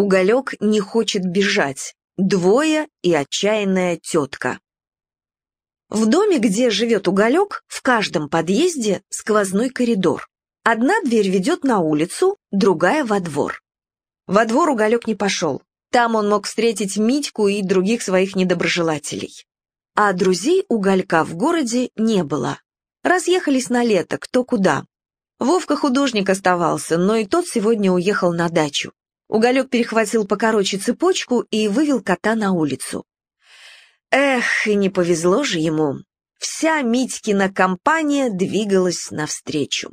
Уголек не хочет бежать. Двое и отчаянная тетка. В доме, где живет Уголек, в каждом подъезде сквозной коридор. Одна дверь ведет на улицу, другая во двор. Во двор Уголек не пошел. Там он мог встретить Митьку и других своих недоброжелателей. А друзей Уголька в городе не было. Разъехались на лето, кто куда. Вовка художник оставался, но и тот сегодня уехал на дачу. Уголек перехватил покороче цепочку и вывел кота на улицу. Эх, и не повезло же ему. Вся Митькина компания двигалась навстречу.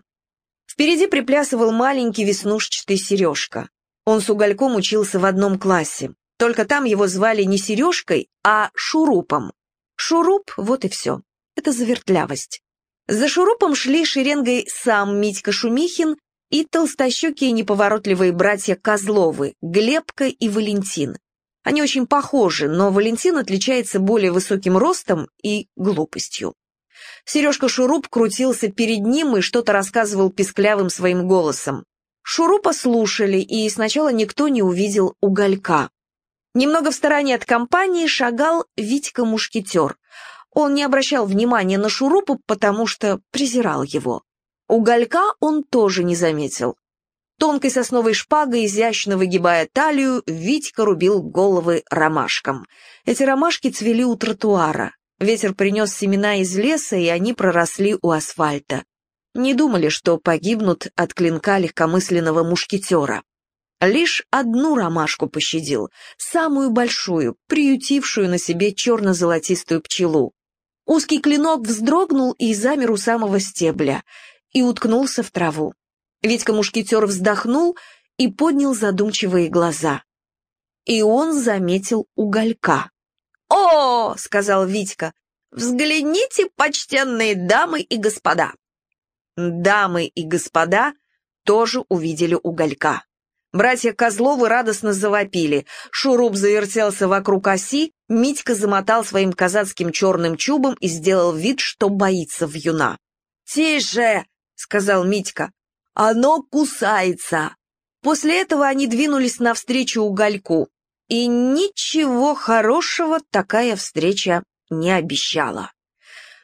Впереди приплясывал маленький веснушчатый Сережка. Он с Угольком учился в одном классе. Только там его звали не Сережкой, а Шурупом. Шуруп, вот и все. Это завертлявость. За Шурупом шли шеренгой сам Митька Шумихин и толстощекие неповоротливые братья Козловы, Глебка и Валентин. Они очень похожи, но Валентин отличается более высоким ростом и глупостью. Сережка Шуруп крутился перед ним и что-то рассказывал писклявым своим голосом. Шурупа слушали, и сначала никто не увидел уголька. Немного в стороне от компании шагал Витька-мушкетер. Он не обращал внимания на Шурупу, потому что презирал его. Уголька он тоже не заметил. Тонкой сосновой шпагой, изящно выгибая талию, Витька рубил головы ромашкам. Эти ромашки цвели у тротуара. Ветер принес семена из леса, и они проросли у асфальта. Не думали, что погибнут от клинка легкомысленного мушкетера. Лишь одну ромашку пощадил, самую большую, приютившую на себе черно-золотистую пчелу. Узкий клинок вздрогнул и замер у самого стебля и уткнулся в траву. Витька-мушкетер вздохнул и поднял задумчивые глаза. И он заметил уголька. «О!» — сказал Витька. «Взгляните, почтенные дамы и господа!» Дамы и господа тоже увидели уголька. Братья Козловы радостно завопили. Шуруп завертелся вокруг оси, Митька замотал своим казацким черным чубом и сделал вид, что боится вьюна. «Тише!» — сказал Митька. «Оно кусается!» После этого они двинулись навстречу угольку, и ничего хорошего такая встреча не обещала.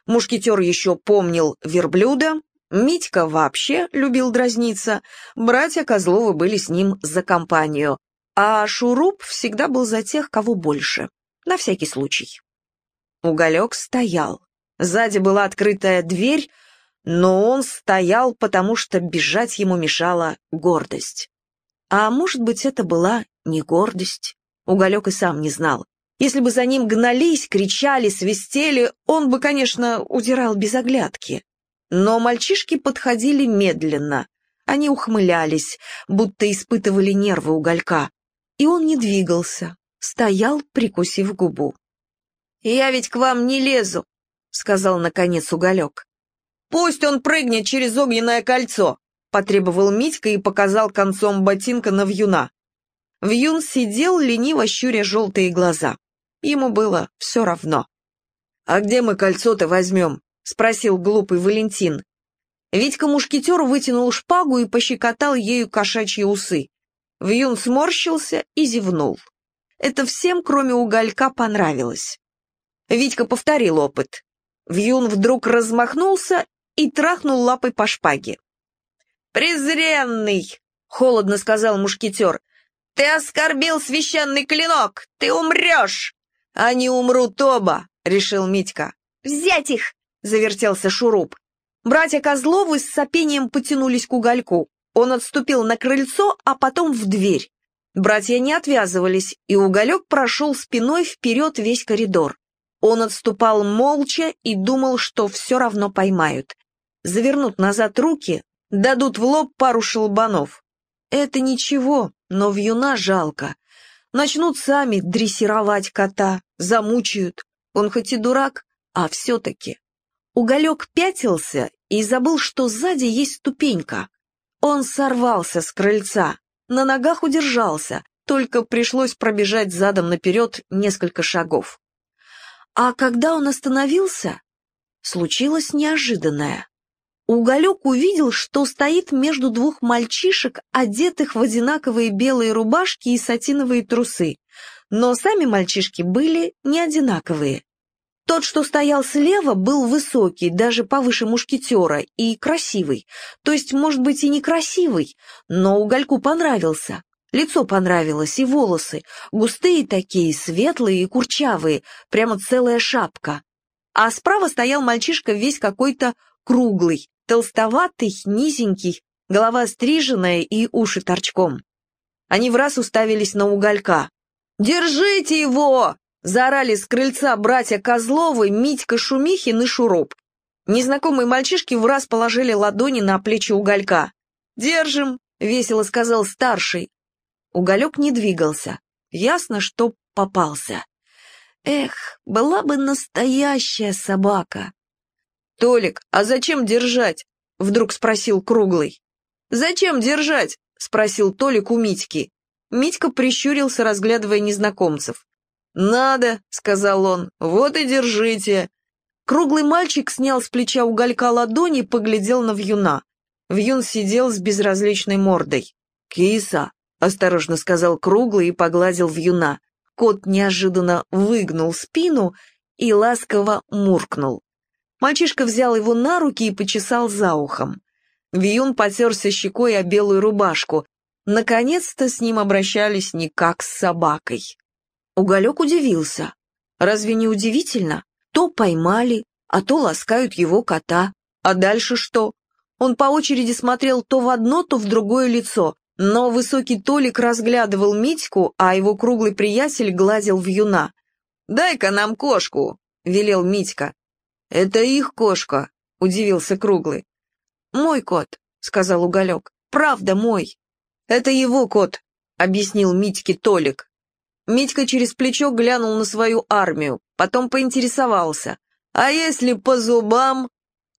Мушкетер еще помнил верблюда, Митька вообще любил дразниться, братья Козловы были с ним за компанию, а Шуруп всегда был за тех, кого больше, на всякий случай. Уголек стоял. Сзади была открытая дверь, но он стоял, потому что бежать ему мешала гордость. А может быть, это была не гордость? Уголек и сам не знал. Если бы за ним гнались, кричали, свистели, он бы, конечно, удирал без оглядки. Но мальчишки подходили медленно. Они ухмылялись, будто испытывали нервы уголька. И он не двигался, стоял, прикусив губу. «Я ведь к вам не лезу», — сказал наконец уголек. «Пусть он прыгнет через огненное кольцо», — потребовал Митька и показал концом ботинка на вьюна. Вьюн сидел, лениво щуря желтые глаза. Ему было все равно. «А где мы кольцо-то возьмем?» — спросил глупый Валентин. Витька-мушкетер вытянул шпагу и пощекотал ею кошачьи усы. Вьюн сморщился и зевнул. Это всем, кроме уголька, понравилось. Витька повторил опыт. Вьюн вдруг размахнулся и трахнул лапой по шпаге. «Презренный!» — холодно сказал мушкетер. «Ты оскорбил священный клинок! Ты умрешь!» «Они умрут оба!» — решил Митька. «Взять их!» — завертелся Шуруп. Братья Козловы с сопением потянулись к угольку. Он отступил на крыльцо, а потом в дверь. Братья не отвязывались, и уголек прошел спиной вперед весь коридор. Он отступал молча и думал, что все равно поймают завернут назад руки, дадут в лоб пару шелбанов. Это ничего, но вьюна жалко. Начнут сами дрессировать кота, замучают. Он хоть и дурак, а все-таки. Уголек пятился и забыл, что сзади есть ступенька. Он сорвался с крыльца, на ногах удержался, только пришлось пробежать задом наперед несколько шагов. А когда он остановился, случилось неожиданное. Уголек увидел, что стоит между двух мальчишек, одетых в одинаковые белые рубашки и сатиновые трусы. Но сами мальчишки были не одинаковые. Тот, что стоял слева, был высокий, даже повыше мушкетера, и красивый. То есть, может быть, и некрасивый, но угольку понравился. Лицо понравилось, и волосы. Густые такие, светлые и курчавые, прямо целая шапка. А справа стоял мальчишка весь какой-то круглый, толстоватый, низенький, голова стриженная и уши торчком. Они в раз уставились на уголька. «Держите его!» Заорали с крыльца братья Козловы, Митька Шумихин и Шуруп. Незнакомые мальчишки в раз положили ладони на плечи уголька. «Держим», — весело сказал старший. Уголек не двигался. Ясно, что попался. Эх, была бы настоящая собака. «Толик, а зачем держать?» — вдруг спросил Круглый. «Зачем держать?» — спросил Толик у Митьки. Митька прищурился, разглядывая незнакомцев. «Надо», — сказал он, — «вот и держите». Круглый мальчик снял с плеча уголька ладони и поглядел на вьюна. Вьюн сидел с безразличной мордой. «Киса», — осторожно сказал Круглый и погладил вьюна. Кот неожиданно выгнул спину и ласково муркнул. Мальчишка взял его на руки и почесал за ухом. Вьюн потерся щекой о белую рубашку. Наконец-то с ним обращались не как с собакой. Уголек удивился. Разве не удивительно? То поймали, а то ласкают его кота. А дальше что? Он по очереди смотрел то в одно, то в другое лицо, но высокий Толик разглядывал Митьку, а его круглый приятель гладил вьюна. «Дай-ка нам кошку», — велел Митька. «Это их кошка», — удивился Круглый. «Мой кот», — сказал Уголек. «Правда мой». «Это его кот», — объяснил Митьке Толик. Митька через плечо глянул на свою армию, потом поинтересовался. «А если по зубам?»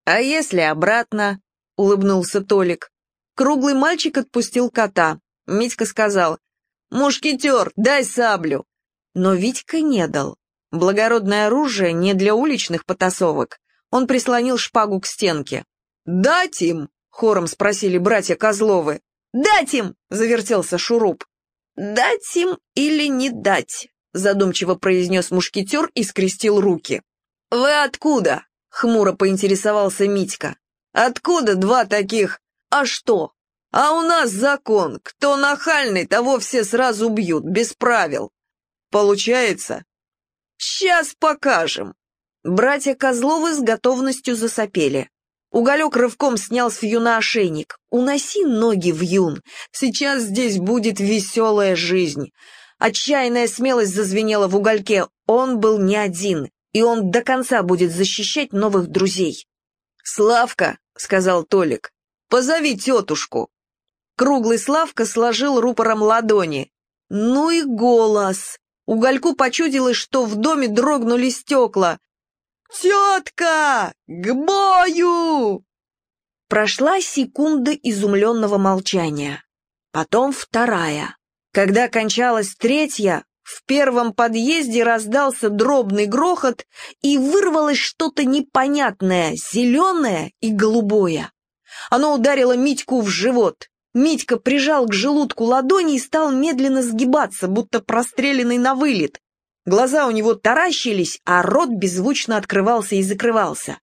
«А если обратно?» — улыбнулся Толик. Круглый мальчик отпустил кота. Митька сказал, «Мушкетер, дай саблю!» Но Витька не дал. Благородное оружие не для уличных потасовок. Он прислонил шпагу к стенке. «Дать им?» — хором спросили братья Козловы. «Дать им!» — завертелся Шуруп. «Дать им или не дать?» — задумчиво произнес мушкетер и скрестил руки. «Вы откуда?» — хмуро поинтересовался Митька. «Откуда два таких? А что? А у нас закон. Кто нахальный, того все сразу бьют, без правил. Получается? Сейчас покажем». Братья Козловы с готовностью засопели. Уголек рывком снял с вьюна ошейник. «Уноси ноги в юн. Сейчас здесь будет веселая жизнь». Отчаянная смелость зазвенела в угольке. Он был не один, и он до конца будет защищать новых друзей. «Славка», — сказал Толик, — «позови тетушку». Круглый Славка сложил рупором ладони. Ну и голос. Угольку почудилось, что в доме дрогнули стекла. «Тетка! К бою!» Прошла секунда изумленного молчания. Потом вторая. Когда кончалась третья, в первом подъезде раздался дробный грохот и вырвалось что-то непонятное, зеленое и голубое. Оно ударило Митьку в живот. Митька прижал к желудку ладони и стал медленно сгибаться, будто простреленный на вылет. Глаза у него таращились, а рот беззвучно открывался и закрывался.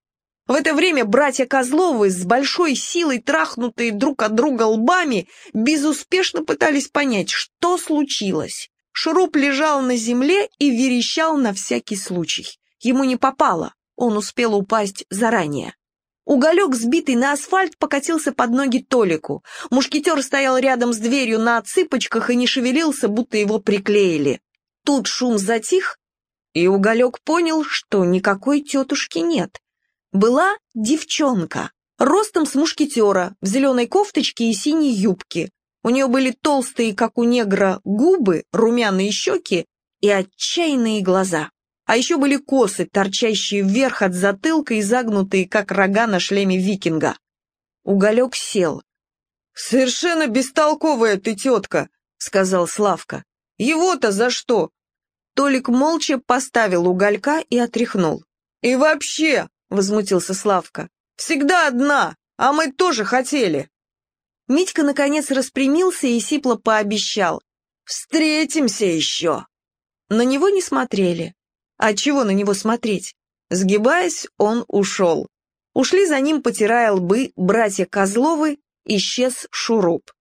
В это время братья Козловы с большой силой, трахнутые друг от друга лбами, безуспешно пытались понять, что случилось. Шуруп лежал на земле и верещал на всякий случай. Ему не попало, он успел упасть заранее. Уголек, сбитый на асфальт, покатился под ноги Толику. Мушкетер стоял рядом с дверью на цыпочках и не шевелился, будто его приклеили. Тут шум затих, и Уголек понял, что никакой тетушки нет. Была девчонка, ростом с мушкетера, в зеленой кофточке и синей юбке. У нее были толстые, как у негра, губы, румяные щеки и отчаянные глаза. А еще были косы, торчащие вверх от затылка и загнутые, как рога на шлеме викинга. Уголек сел. «Совершенно бестолковая ты тетка», — сказал Славка. Его-то за что?» Толик молча поставил уголька и отряхнул. «И вообще!» — возмутился Славка. «Всегда одна, А мы тоже хотели. Митька, наконец, распрямился и сипло пообещал. «Встретимся еще!» На него не смотрели. А чего на него смотреть? Сгибаясь, он ушел. Ушли за ним, потирая лбы, братья Козловы, исчез шуруп.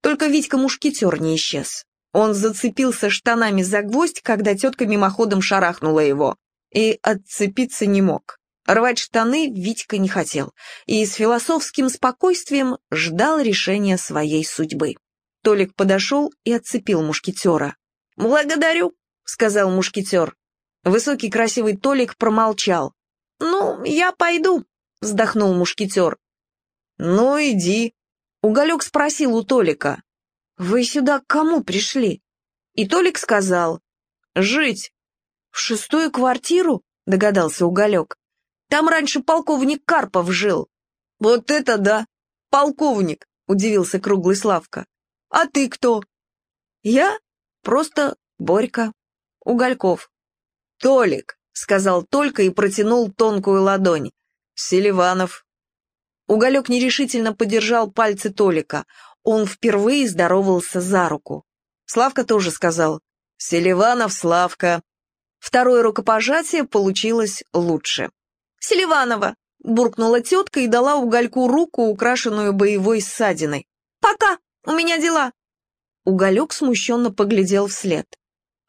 Только Витька-мушкетер не исчез. Он зацепился штанами за гвоздь, когда тетка мимоходом шарахнула его, и отцепиться не мог. Рвать штаны Витька не хотел, и с философским спокойствием ждал решения своей судьбы. Толик подошел и отцепил мушкетера. «Благодарю», — сказал мушкетер. Высокий красивый Толик промолчал. «Ну, я пойду», — вздохнул мушкетер. «Ну, иди». Уголек спросил у Толика. «Вы сюда к кому пришли?» И Толик сказал. «Жить». «В шестую квартиру?» — догадался Уголек. «Там раньше полковник Карпов жил». «Вот это да! Полковник!» — удивился круглый Славка. «А ты кто?» «Я? Просто Борька. Угольков». «Толик», — сказал Только и протянул тонкую ладонь. «Селиванов». Уголек нерешительно подержал пальцы Толика. Он впервые здоровался за руку. Славка тоже сказал «Селиванов, Славка». Второе рукопожатие получилось лучше. «Селиванова!» — буркнула тетка и дала угольку руку, украшенную боевой ссадиной. «Пока! У меня дела!» Уголек смущенно поглядел вслед.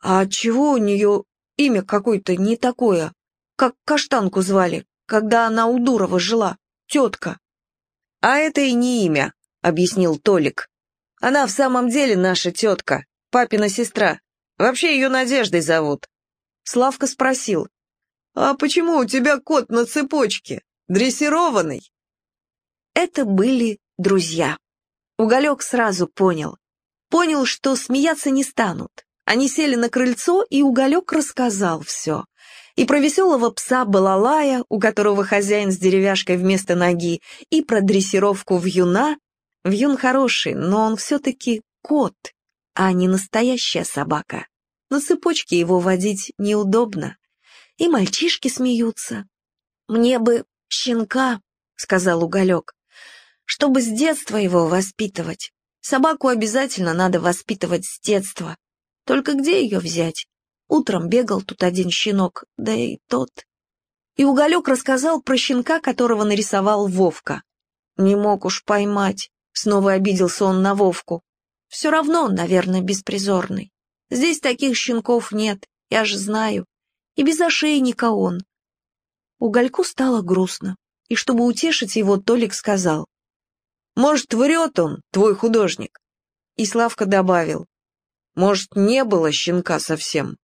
«А чего у нее имя какое-то не такое? Как каштанку звали, когда она у Дурова жила, тетка?» «А это и не имя», — объяснил Толик. «Она в самом деле наша тетка, папина сестра. Вообще ее Надеждой зовут». Славка спросил. «А почему у тебя кот на цепочке? Дрессированный?» Это были друзья. Уголек сразу понял. Понял, что смеяться не станут. Они сели на крыльцо, и Уголек рассказал все. И про веселого пса Балалая, у которого хозяин с деревяшкой вместо ноги, и про дрессировку вьюна. Вьюн хороший, но он все-таки кот, а не настоящая собака. На цепочке его водить неудобно. И мальчишки смеются. «Мне бы щенка», — сказал Уголек, — «чтобы с детства его воспитывать. Собаку обязательно надо воспитывать с детства. Только где ее взять? Утром бегал тут один щенок, да и тот. И Уголек рассказал про щенка, которого нарисовал Вовка. Не мог уж поймать. Снова обиделся он на Вовку. Все равно он, наверное, беспризорный. Здесь таких щенков нет, я же знаю. И без ошейника он. Угольку стало грустно, и чтобы утешить его, Толик сказал. «Может, врет он, твой художник?» И Славка добавил. Может, не было щенка совсем?